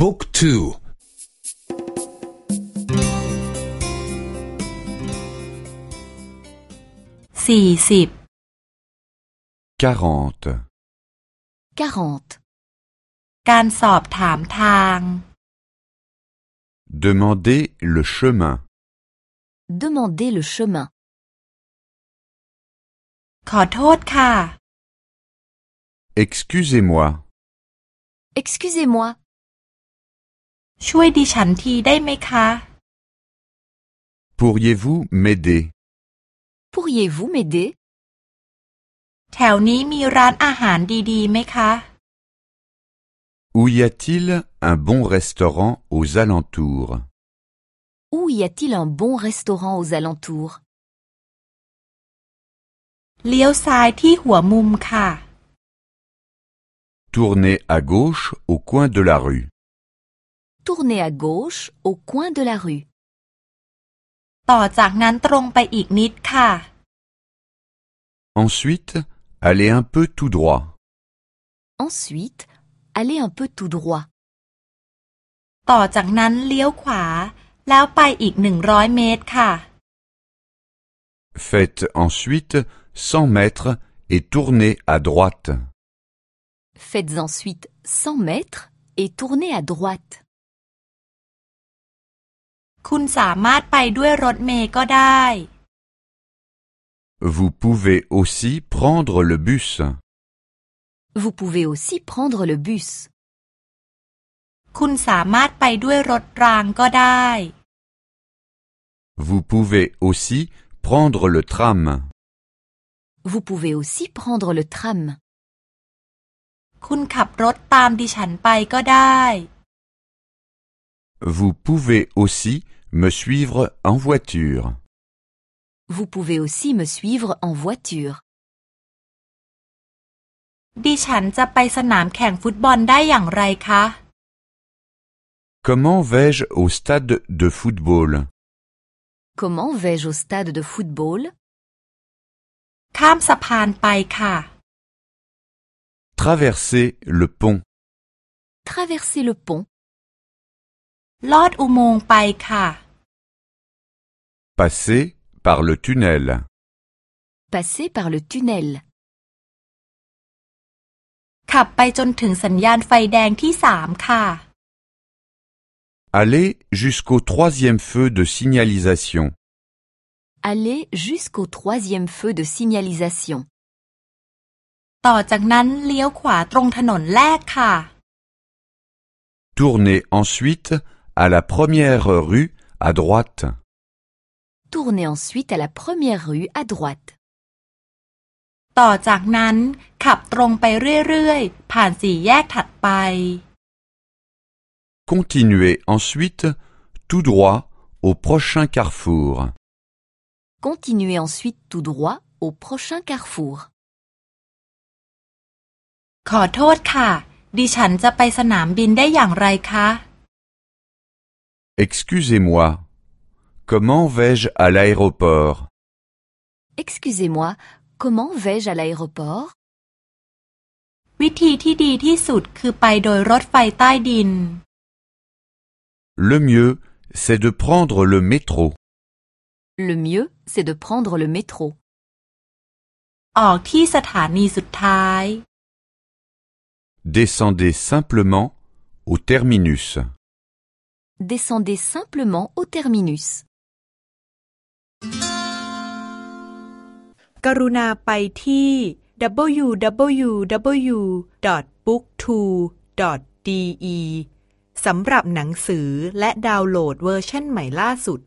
บุ๊กทูสี่สิบ quarante, 40. การสอบถามทาง demander le chemin, Demandez le chemin. ขอโทษค่ะ excusez-moi, Excusez-moi. ช่วยดิฉันทีได้ไหมคะ pourriez-vous m'aider Pourriez-vous m'aider แถวนี้มีร้านอาหารดีๆไหมคะ Où y a-t-il un bon restaurant aux alentours Où y a-t-il un bon restaurant aux alentours เลี้ยวซ้ายที่หัวมุมค่ะ Tournez à gauche au coin de la rue. Tournez à gauche au coin de la rue. ต่อจากนั้นตรงไปอีกนิดค่ะ Ensuite, allez un peu tout droit. Ensuite, allez un peu tout droit. ต่อจากนั้นเลี้ยวขวา แล้วไปอีกหนึ่งร้อยเมตรค่ะ Faites ensuite 100 mètres et tournez à droite. Faites ensuite 100 mètres et tournez à droite. คุณสามารถไปด้วยรถเมล์ก็ได้ Vous pouvez aussi prendre le bus. Vous pouvez aussi prendre le bus. คุณสามารถไปด้วยรถรางก็ได้ Vous pouvez aussi prendre le tram. Vous pouvez aussi prendre le tram. คุณขับรถตามดิฉันไปก็ได้ Vous pouvez aussi me suivre en voiture. Vous pouvez aussi me suivre en voiture. ดิฉันจะไปสนามแข่งฟุตบอลได้อย่างไรคะ Comment vais-je au stade de football Comment vais-je au stade de football ข้ามสะพานไปค่ะ Traverser le pont. Traverser le pont. ลอดอุโมงค์ไปค่ะ Passer par le tunnel. Passer par le tunnel. ขับไปจนถึงสัญญาณไฟแดงที่สามค่ะ Aller jusqu'au troisième feu de signalisation. Allez jusqu'au troisième feu de signalisation. ต่อจากนั้นเลี้ยวขวาตรงถนนแรกค่ะ Tournez ensuite à la première rue à droite. Tournez ensuite à la première rue à droite. ต่อจากนั้น ขับตรงไปเรื่อยๆ ผ่านสี่แยกถัดไป Continuez ensuite tout droit au prochain carrefour. Continuez ensuite tout droit au prochain carrefour. ขอโทษค่ะ ดิฉันจะไปสนามบินได้อย่างไรคะ Excusez-moi. Comment vais-je à l'aéroport Excusez-moi, comment vais-je à l'aéroport วิธีที่ดีที่สุดคือไปโดยรถไฟใต้ดิน Le mieux, c'est de prendre le métro. Le mieux, c'est de prendre le métro. ออกที่สถานีสุดท้าย Descendez simplement au terminus. Descendez simplement au terminus. กรุณาไปที่ www.booktwo.de สำหรับหนังสือและดาวน์โหลดเวอร์ชันใหม่ล่าสุด